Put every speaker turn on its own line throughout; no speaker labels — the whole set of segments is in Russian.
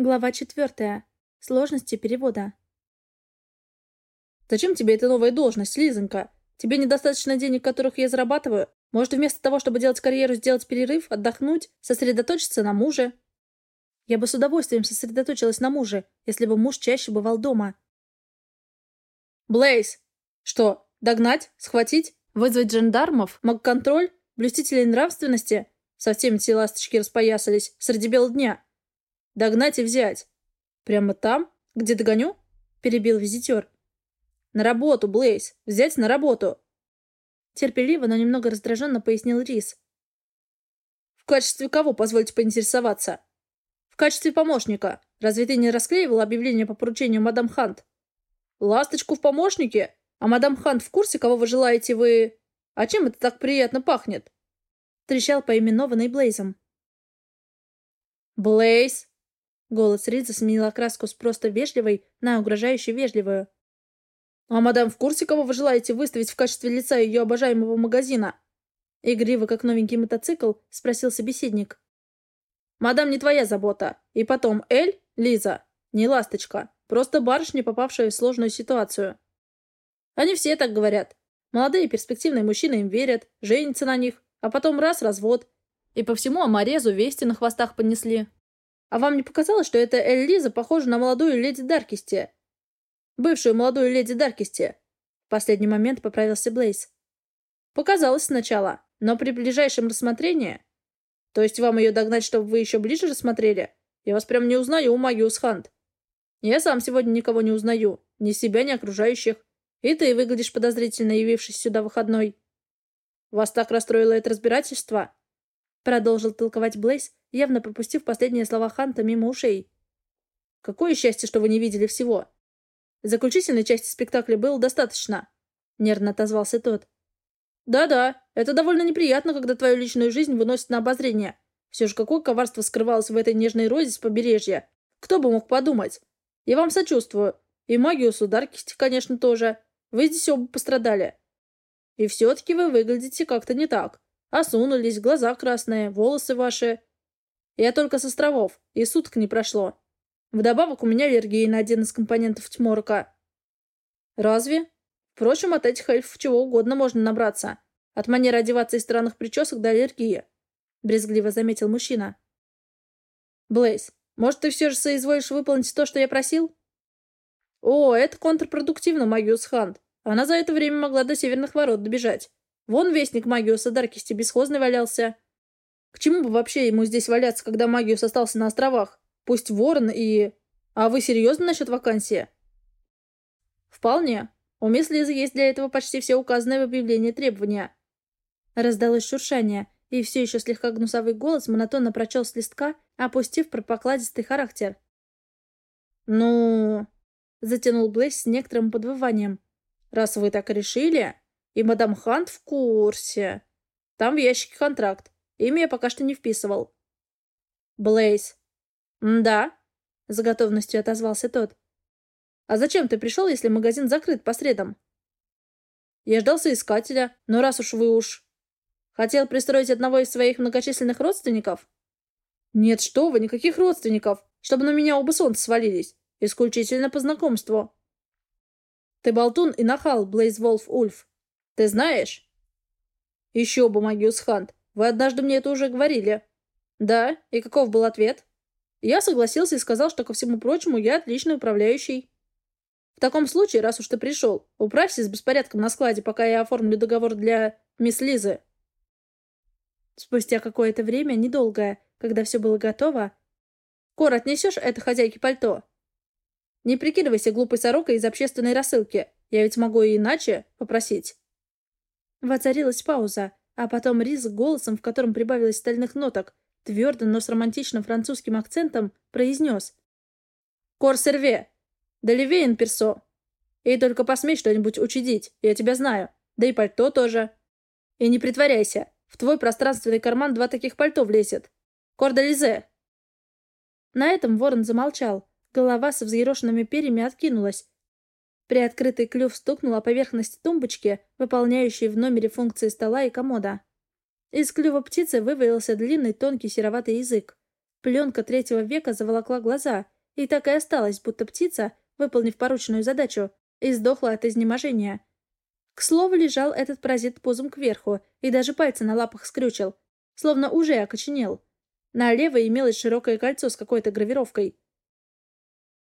Глава четвертая. Сложности перевода.
«Зачем тебе эта новая должность, Лизонька? Тебе недостаточно денег, которых я зарабатываю? Может, вместо того, чтобы делать карьеру, сделать перерыв, отдохнуть, сосредоточиться на муже?»
Я бы с удовольствием сосредоточилась на муже, если бы муж чаще бывал дома.
«Блейз! Что, догнать? Схватить? Вызвать жандармов? Маг-контроль? Блюстителей нравственности? Совсем все ласточки распоясались среди бела дня. Догнать и взять. Прямо там, где догоню? Перебил визитер. На работу, Блейз. Взять на работу.
Терпеливо, но немного раздраженно пояснил Рис.
В качестве кого, позвольте поинтересоваться? В качестве помощника. Разве ты не расклеивал объявление по поручению мадам Хант? Ласточку в помощнике? А мадам Хант в курсе, кого вы желаете вы... А чем это так приятно пахнет?
трещал поименованный Блейзом.
«Блейз!»
Голос Ридза сменил окраску с просто вежливой на угрожающе вежливую.
«А мадам в курсе, кого вы желаете выставить в качестве лица ее обожаемого магазина?»
Игриво, как новенький мотоцикл, спросил собеседник.
«Мадам не твоя забота. И потом, Эль, Лиза, не ласточка, просто барышня, попавшая в сложную ситуацию. Они все так говорят. Молодые перспективные мужчины им верят, женятся на них, а потом раз развод. И по всему Аморезу вести на хвостах понесли. А вам не показалось, что эта Эльлиза похожа на молодую леди Даркисти? Бывшую молодую леди Даркисти. В последний момент поправился Блейз. Показалось сначала, но при ближайшем рассмотрении... То есть вам ее догнать, чтобы вы еще ближе рассмотрели? Я вас прям не узнаю у Магиус Хант. Я сам сегодня никого не узнаю. Ни себя, ни окружающих. И ты выглядишь подозрительно, явившись сюда выходной. Вас так расстроило это разбирательство?» Продолжил толковать Блейз, явно пропустив последние слова Ханта мимо ушей. «Какое счастье, что вы не видели всего!» «Заключительной части спектакля было достаточно», — нервно отозвался тот. «Да-да, это довольно неприятно, когда твою личную жизнь выносят на обозрение. Все же какое коварство скрывалось в этой нежной розе с побережья. Кто бы мог подумать? Я вам сочувствую. И магию Сударкисти, конечно, тоже. Вы здесь оба пострадали. И все-таки вы выглядите как-то не так. Осунулись, глаза красные, волосы ваши. Я только с островов, и суток не прошло. Вдобавок у меня аллергия на один из компонентов тьморка. Разве? Впрочем, от этих эльфов чего угодно можно набраться. От манеры одеваться и странных причесок до аллергии. Брезгливо заметил мужчина. Блейз, может, ты все же соизволишь выполнить то, что я просил? О, это контрпродуктивно, Магиус Хант. Она за это время могла до северных ворот добежать. Вон вестник Магиуса Даркисти бесхозный валялся. К чему бы вообще ему здесь валяться, когда Магиус остался на островах? Пусть ворон и... А вы серьезно насчет вакансии? Вполне. У мисс Лизы есть для этого почти все указанные в объявлении требования.
Раздалось шуршание, и все еще слегка гнусовый голос монотонно прочел с листка, опустив пропокладистый характер.
«Ну...» — затянул Блейс с некоторым подвыванием. Раз вы так решили, и мадам Хант в курсе. Там в ящике контракт. Имя я пока что не вписывал. Блейз. Да, с готовностью отозвался тот. А зачем ты пришел, если магазин закрыт по средам? Я ждал соискателя, но раз уж вы уж... Хотел пристроить одного из своих многочисленных родственников? Нет, что вы, никаких родственников, чтобы на меня оба солнца свалились. Исключительно по знакомству. Ты болтун и нахал, Блейз Волф Ульф. Ты знаешь? Еще бы, Магиус Хант. Вы однажды мне это уже говорили. Да, и каков был ответ? Я согласился и сказал, что, ко всему прочему, я отличный управляющий. В таком случае, раз уж ты пришел, управься с беспорядком на складе, пока я оформлю договор для мисс Лизы.
Спустя какое-то время, недолгое, когда все было готово,
Кор, отнесешь это хозяйке пальто? Не прикидывайся глупой сорокой из общественной рассылки. Я ведь могу и иначе попросить.
Воцарилась пауза, а потом Риз голосом, в котором прибавилось стальных ноток, твердо, но с романтичным французским акцентом, произнес.
«Кор серве! Деливейн персо! И только посмей что-нибудь учудить, я тебя знаю. Да и пальто тоже. И не притворяйся, в твой пространственный карман два таких пальто влезет. Кор делизе!»
На этом ворон замолчал, Голова со взъерошенными перьями откинулась. Приоткрытый клюв стукнул о поверхность тумбочки, выполняющей в номере функции стола и комода. Из клюва птицы вывалился длинный тонкий сероватый язык. Пленка третьего века заволокла глаза, и так и осталась, будто птица, выполнив порученную задачу, и сдохла от изнеможения. К слову, лежал этот паразит пузом кверху и даже пальцы на лапах скрючил, словно уже окоченел. На левой имелось широкое кольцо с какой-то гравировкой.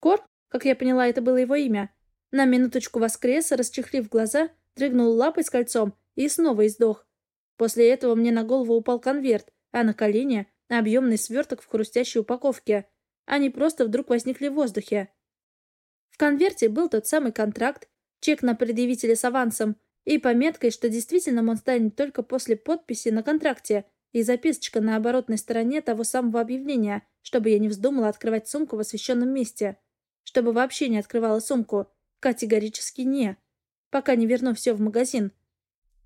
Кор, как я поняла, это было его имя, на минуточку воскрес, расчехлив глаза, дрыгнул лапой с кольцом и снова издох. После этого мне на голову упал конверт, а на колени — объемный сверток в хрустящей упаковке. Они просто вдруг возникли в воздухе. В конверте был тот самый контракт, чек на предъявителя с авансом и пометкой, что действительно он станет только после подписи на контракте и записочка на оборотной стороне того самого объявления, чтобы я не вздумала открывать сумку в освещенном месте. Чтобы вообще не открывала сумку. Категорически не. Пока не верну все в магазин.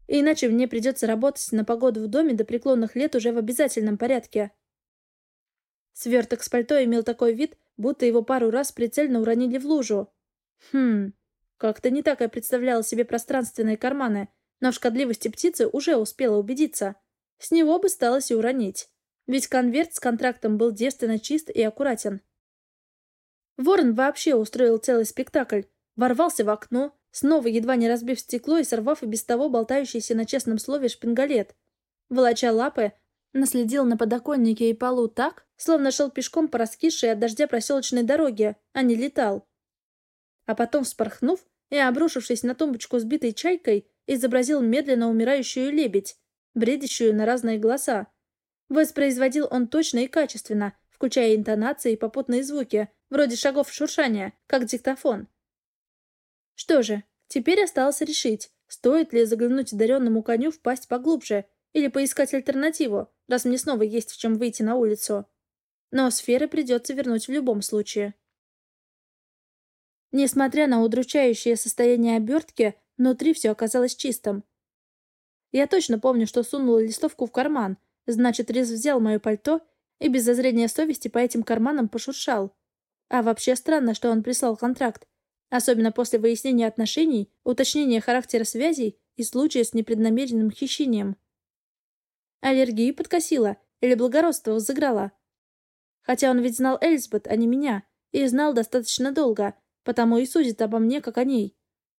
Иначе мне придется работать на погоду в доме до преклонных лет уже в обязательном порядке. Сверток с пальто имел такой вид, будто его пару раз прицельно уронили в лужу. Хм, как-то не так я представляла себе пространственные карманы, но в шкодливости птицы уже успела убедиться. С него бы сталось и уронить. Ведь конверт с контрактом был девственно чист и аккуратен. Ворон вообще устроил целый спектакль. Ворвался в окно, снова едва не разбив стекло и сорвав и без того болтающийся на честном слове шпингалет. Волоча лапы, наследил на подоконнике и полу так, словно шел пешком по раскисшей от дождя проселочной дороге, а не летал. А потом, вспорхнув и обрушившись на тумбочку сбитой чайкой, изобразил медленно умирающую лебедь, бредящую на разные голоса. Воспроизводил он точно и качественно, включая интонации и попутные звуки, вроде шагов шуршания, как диктофон. Что же, теперь осталось решить, стоит ли заглянуть одаренному коню в пасть поглубже или поискать альтернативу, раз мне снова есть в чем выйти на улицу. Но сферы придется вернуть в любом случае. Несмотря на удручающее состояние обертки, внутри все оказалось чистым. Я точно помню, что сунула листовку в карман, значит, Рез взял мое пальто и без зазрения совести по этим карманам пошуршал. А вообще странно, что он прислал контракт, Особенно после выяснения отношений, уточнения характера связей и случая с непреднамеренным хищением. Аллергию подкосила или благородство взыграло. Хотя он ведь знал Эльзбет, а не меня, и знал достаточно долго, потому и судит обо мне, как о ней.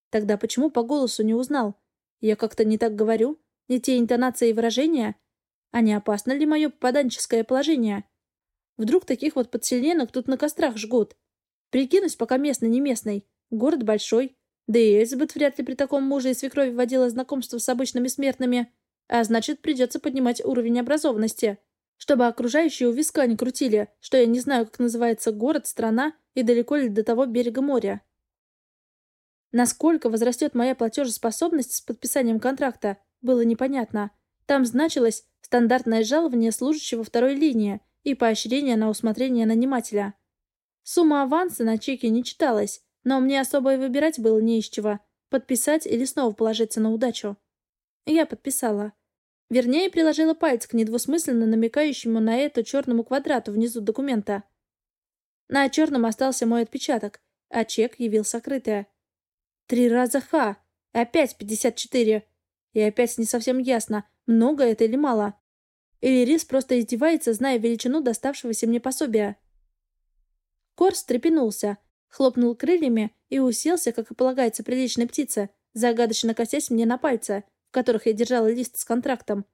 Тогда почему по голосу не узнал? Я как-то не так говорю? Не те интонации и выражения? А не опасно ли мое попаданческое положение? Вдруг таких вот подселенок тут на кострах жгут? Прикинусь пока местно не местной. Город большой. Да и Эльзабет вряд ли при таком муже и свекрови водила знакомство с обычными смертными. А значит, придется поднимать уровень образованности. Чтобы окружающие у виска не крутили, что я не знаю, как называется город, страна и далеко ли до того берега моря. Насколько возрастет моя платежеспособность с подписанием контракта, было непонятно. Там значилось стандартное жалование служащего второй линии и поощрение на усмотрение нанимателя. Сумма аванса на чеке не читалась, но мне особо и выбирать было не из чего. Подписать или снова положиться на удачу. Я подписала. Вернее, приложила палец к недвусмысленно намекающему на это черному квадрату внизу документа. На черном остался мой отпечаток, а чек явил сокрытое. Три раза ха. Опять пятьдесят четыре. И опять не совсем ясно, много это или мало. Или Рис просто издевается, зная величину доставшегося мне пособия. Корс трепенулся, хлопнул крыльями и уселся, как и полагается приличной птице, загадочно косясь мне на пальцы, в которых я держала лист с контрактом.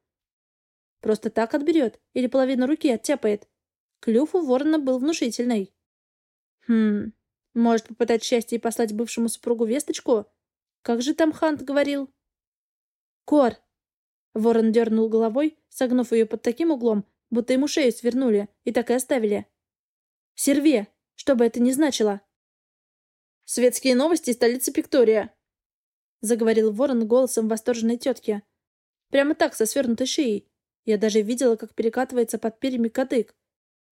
Просто так отберет или половину руки оттяпает. Клюв у ворона был внушительный. Хм, может попытать счастье и послать бывшему супругу весточку? Как же там Хант говорил? Кор! Ворон дернул головой, согнув ее под таким углом, будто ему шею свернули и так и оставили. Серве! Что бы это ни значило! Светские новости столицы Пиктория!» Заговорил ворон голосом восторженной тетки. Прямо так, со свернутой шеей. Я даже видела, как перекатывается под перьями кадык.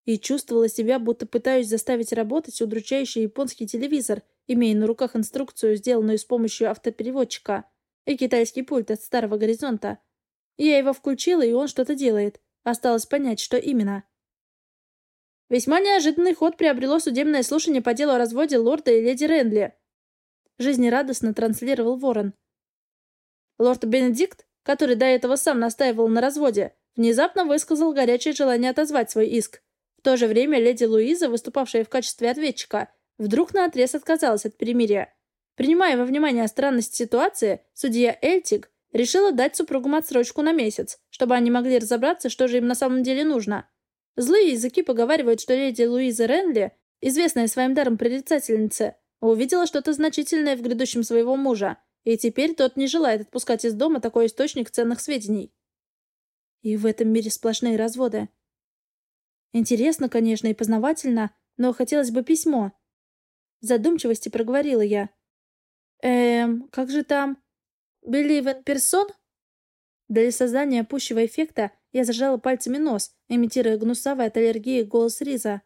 И чувствовала себя, будто пытаюсь заставить работать удручающий японский телевизор, имея на руках инструкцию, сделанную с помощью автопереводчика, и китайский пульт от старого горизонта. Я его включила, и он что-то делает. Осталось понять, что именно. Весьма неожиданный ход приобрело судебное слушание по делу о разводе лорда и леди Ренли. Жизнерадостно транслировал Ворон. Лорд Бенедикт, который до этого сам настаивал на разводе, внезапно высказал горячее желание отозвать свой иск. В то же время леди Луиза, выступавшая в качестве ответчика, вдруг наотрез отказалась от перемирия. Принимая во внимание странность ситуации, судья Эльтик решила дать супругам отсрочку на месяц, чтобы они могли разобраться, что же им на самом деле нужно. Злые языки поговаривают, что леди Луиза Ренли, известная своим даром прорицательница, увидела что-то значительное в грядущем своего мужа, и теперь тот не желает отпускать из дома такой источник ценных сведений. И в этом мире сплошные разводы. Интересно, конечно, и познавательно, но хотелось бы письмо. Задумчивости проговорила я. Эм, как же там? Believe in person? Для создания пущего эффекта я зажала пальцами нос, имитируя гнусавый от аллергии голос Риза.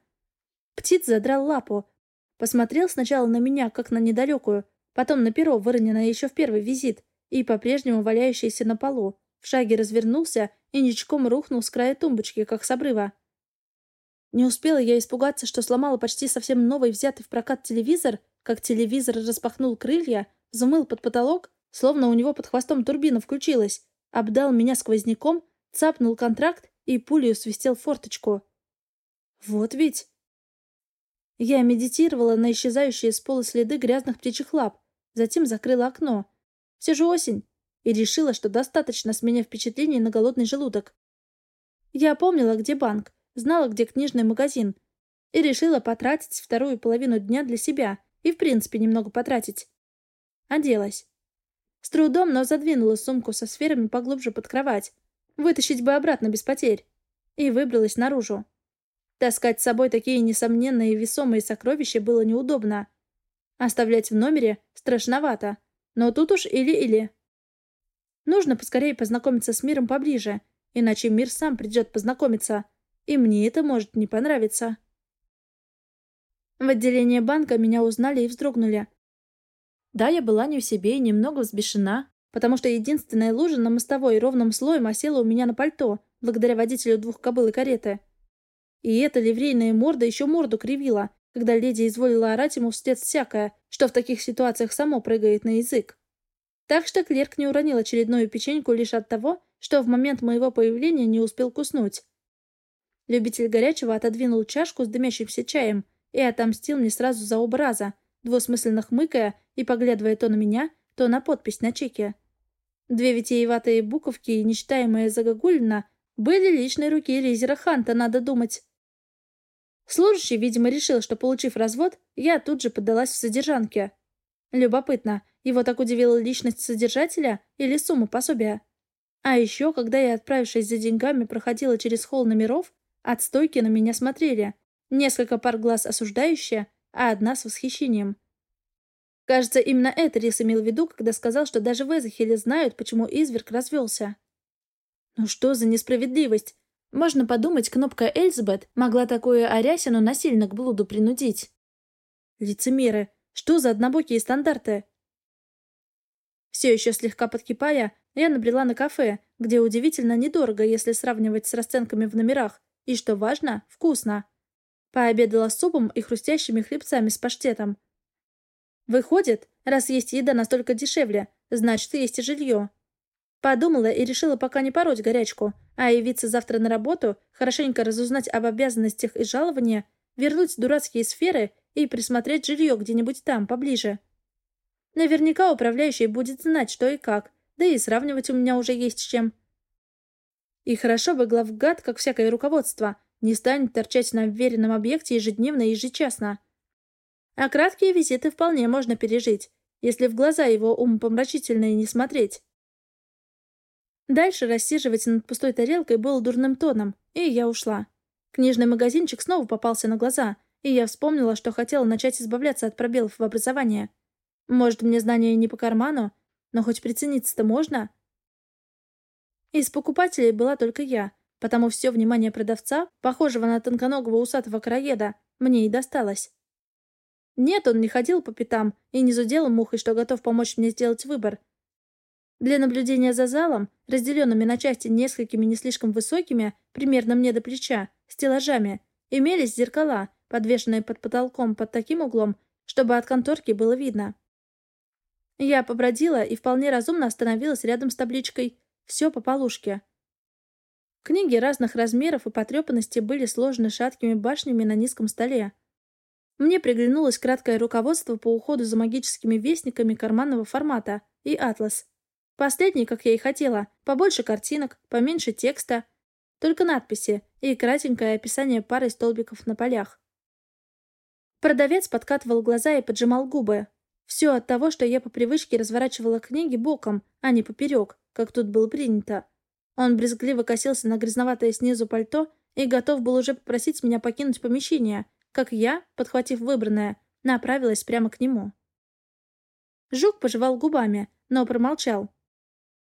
Птиц задрал лапу. Посмотрел сначала на меня, как на недалекую, потом на перо, выроненное еще в первый визит, и по-прежнему валяющееся на полу. В шаге развернулся и ничком рухнул с края тумбочки, как с обрыва. Не успела я испугаться, что сломала почти совсем новый взятый в прокат телевизор, как телевизор распахнул крылья, взмыл под потолок, словно у него под хвостом турбина включилась, обдал меня сквозняком, цапнул контракт и пулей свистел форточку. Вот ведь... Я медитировала на исчезающие с пола следы грязных птичьих лап, затем закрыла окно. Все же осень. И решила, что достаточно с меня впечатлений на голодный желудок. Я помнила, где банк, знала, где книжный магазин, и решила потратить вторую половину дня для себя и, в принципе, немного потратить. Оделась. С трудом, но задвинула сумку со сферами поглубже под кровать. Вытащить бы обратно без потерь. И выбралась наружу. Таскать с собой такие несомненные весомые сокровища было неудобно. Оставлять в номере страшновато. Но тут уж или-или. Нужно поскорее познакомиться с миром поближе, иначе мир сам придет познакомиться и мне это может не понравиться. В отделении банка меня узнали и вздрогнули. Да, я была не в себе и немного взбешена, потому что единственная лужа на мостовой ровным слоем осела у меня на пальто, благодаря водителю двух кобыл и кареты. И эта ливрейная морда еще морду кривила, когда леди изволила орать ему вслед всякое, что в таких ситуациях само прыгает на язык. Так что клерк не уронил очередную печеньку лишь от того, что в момент моего появления не успел куснуть. Любитель горячего отодвинул чашку с дымящимся чаем и отомстил мне сразу за оба раза, двусмысленно хмыкая и поглядывая то на меня, то на подпись на чеке. Две витиеватые буковки и нечитаемая загогулина были личной руки Ризера Ханта, надо думать. Служащий, видимо, решил, что, получив развод, я тут же поддалась в содержанке. Любопытно, его так удивила личность содержателя или сумма пособия? А еще, когда я, отправившись за деньгами, проходила через холл номеров, от стойки на меня смотрели. Несколько пар глаз осуждающие, а одна с восхищением. Кажется, именно это Рис имел в виду, когда сказал, что даже в Эзахеле знают, почему изверг развелся. Ну что за несправедливость? Можно подумать, кнопка Эльзбет могла такое Арясину насильно к блуду принудить. Лицемеры, что за однобокие стандарты? Все еще слегка подкипая, я набрела на кафе, где удивительно недорого, если сравнивать с расценками в номерах, и, что важно, вкусно. Пообедала супом и хрустящими хлебцами с паштетом. Выходит, раз есть еда настолько дешевле, значит, есть и жилье. Подумала и решила пока не пороть горячку, а явиться завтра на работу, хорошенько разузнать об обязанностях и жаловании, вернуть дурацкие сферы и присмотреть жилье где-нибудь там, поближе. Наверняка управляющий будет знать, что и как, да и сравнивать у меня уже есть с чем. И хорошо бы главгад, как всякое руководство, не станет торчать на вверенном объекте ежедневно и ежечасно. А краткие визиты вполне можно пережить, если в глаза его умопомрачительные не смотреть. Дальше рассиживать над пустой тарелкой было дурным тоном, и я ушла. Книжный магазинчик снова попался на глаза, и я вспомнила, что хотела начать избавляться от пробелов в образовании. Может, мне знания не по карману, но хоть прицениться-то можно? Из покупателей была только я, потому все внимание продавца, похожего на тонконогого усатого краеда, мне и досталось. Нет, он не ходил по пятам и не зудел мухой, что готов помочь мне сделать выбор. Для наблюдения за залом, разделенными на части несколькими не слишком высокими, примерно мне до плеча, стеллажами, имелись зеркала, подвешенные под потолком под таким углом, чтобы от конторки было видно. Я побродила и вполне разумно остановилась рядом с табличкой все по полушке. Книги разных размеров и потрепанности были сложены шаткими башнями на низком столе. Мне приглянулось краткое руководство по уходу за магическими вестниками карманного формата и атлас. Последний, как я и хотела, побольше картинок, поменьше текста, только надписи и кратенькое описание пары столбиков на полях. Продавец подкатывал глаза и поджимал губы. Все от того, что я по привычке разворачивала книги боком, а не поперек, как тут было принято. Он брезгливо косился на грязноватое снизу пальто и готов был уже попросить меня покинуть помещение, как я, подхватив выбранное, направилась прямо к нему. Жук пожевал губами, но промолчал.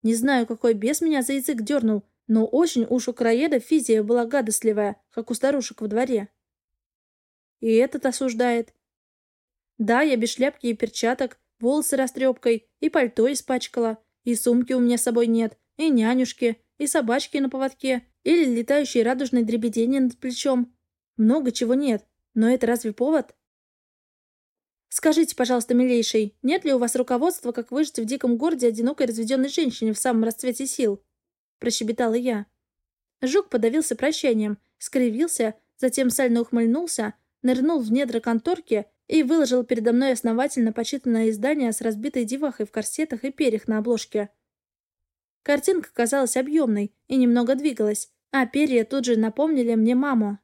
Не знаю, какой бес меня за язык дернул, но очень уж у краеда физия была гадостливая, как у старушек во дворе. И этот осуждает. Да, я без шляпки и перчаток, волосы растрепкой, и пальто испачкала, и сумки у меня с собой нет, и нянюшки, и собачки на поводке, или летающие радужные дребедения над плечом. Много чего нет, но это разве повод? Скажите, пожалуйста, милейший, нет ли у вас руководства, как выжить в диком городе одинокой разведенной женщине в самом расцвете сил? Прощебетала я. Жук подавился прощанием, скривился, затем сально ухмыльнулся, нырнул в недра конторки и выложил передо мной основательно почитанное издание с разбитой девахой в корсетах и перьях на обложке. Картинка казалась объемной и немного двигалась, а перья тут же напомнили мне маму.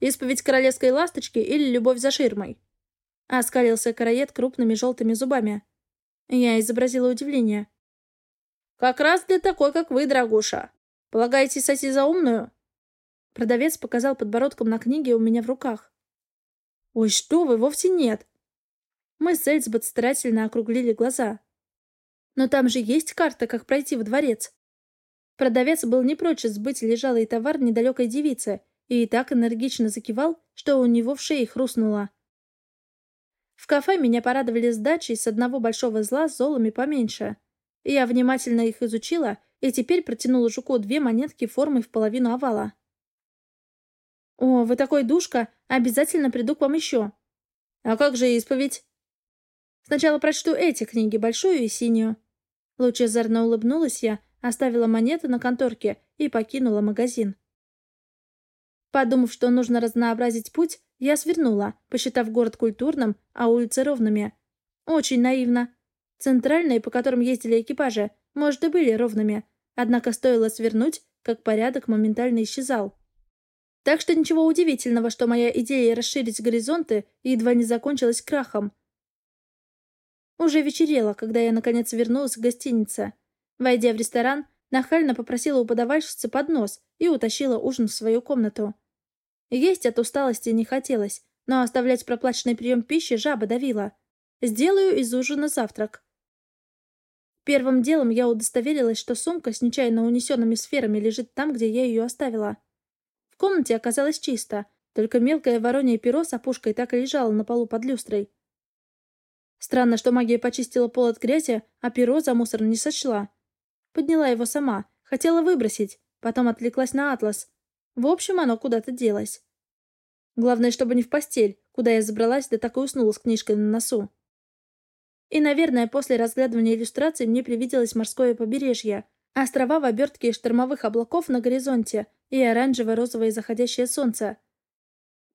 «Исповедь королевской ласточки или любовь за ширмой?» Оскалился караед крупными желтыми зубами. Я изобразила удивление. «Как раз для такой, как вы, дорогуша. Полагаете, сойти за умную?» Продавец показал подбородком на книге у меня в руках. «Ой, что вы, вовсе нет!» Мы с Эльзбет старательно округлили глаза. Но там же есть карта, как пройти в дворец. Продавец был не прочь сбыть лежалый товар недалекой девице и так энергично закивал, что у него в шее хрустнуло. В кафе меня порадовали сдачей с одного большого зла золами поменьше. Я внимательно их изучила и теперь протянула жуку две монетки формой в половину овала. «О, вы такой душка! Обязательно приду к вам еще!» «А как же исповедь?» Сначала прочту эти книги, большую и синюю». Лучезарно улыбнулась я, оставила монеты на конторке и покинула магазин. Подумав, что нужно разнообразить путь, я свернула, посчитав город культурным, а улицы ровными. Очень наивно. Центральные, по которым ездили экипажи, может, и были ровными, однако стоило свернуть, как порядок моментально исчезал. Так что ничего удивительного, что моя идея расширить горизонты едва не закончилась крахом. Уже вечерело, когда я наконец вернулась к гостинице. Войдя в ресторан, нахально попросила у подавальщицы поднос и утащила ужин в свою комнату. Есть от усталости не хотелось, но оставлять проплаченный прием пищи жаба давила. Сделаю из ужина завтрак. Первым делом я удостоверилась, что сумка с нечаянно унесенными сферами лежит там, где я ее оставила. В комнате оказалось чисто, только мелкое воронье перо с опушкой так и лежало на полу под люстрой. Странно, что магия почистила пол от грязи, а перо за мусор не сочла. Подняла его сама, хотела выбросить, потом отвлеклась на атлас. В общем, оно куда-то делось. Главное, чтобы не в постель, куда я забралась, да так и уснула с книжкой на носу. И, наверное, после разглядывания иллюстраций мне привиделось морское побережье, острова в обертке штормовых облаков на горизонте и оранжево-розовое заходящее солнце.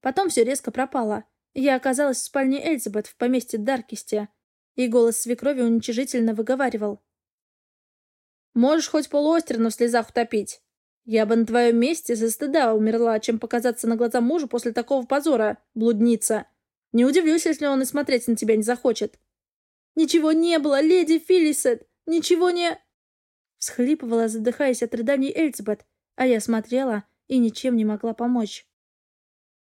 Потом все резко пропало — я оказалась в спальне Эльзабет в поместье Даркисте, и голос свекрови уничижительно выговаривал. «Можешь хоть полуостерну в слезах утопить. Я бы на твоем месте за стыда умерла, чем показаться на глаза мужу после такого позора, блудница. Не удивлюсь, если он и смотреть на тебя не захочет». «Ничего не было, леди Филлисет! Ничего не...» Всхлипывала, задыхаясь от рыданий Эльзабет, а я смотрела и ничем не могла помочь.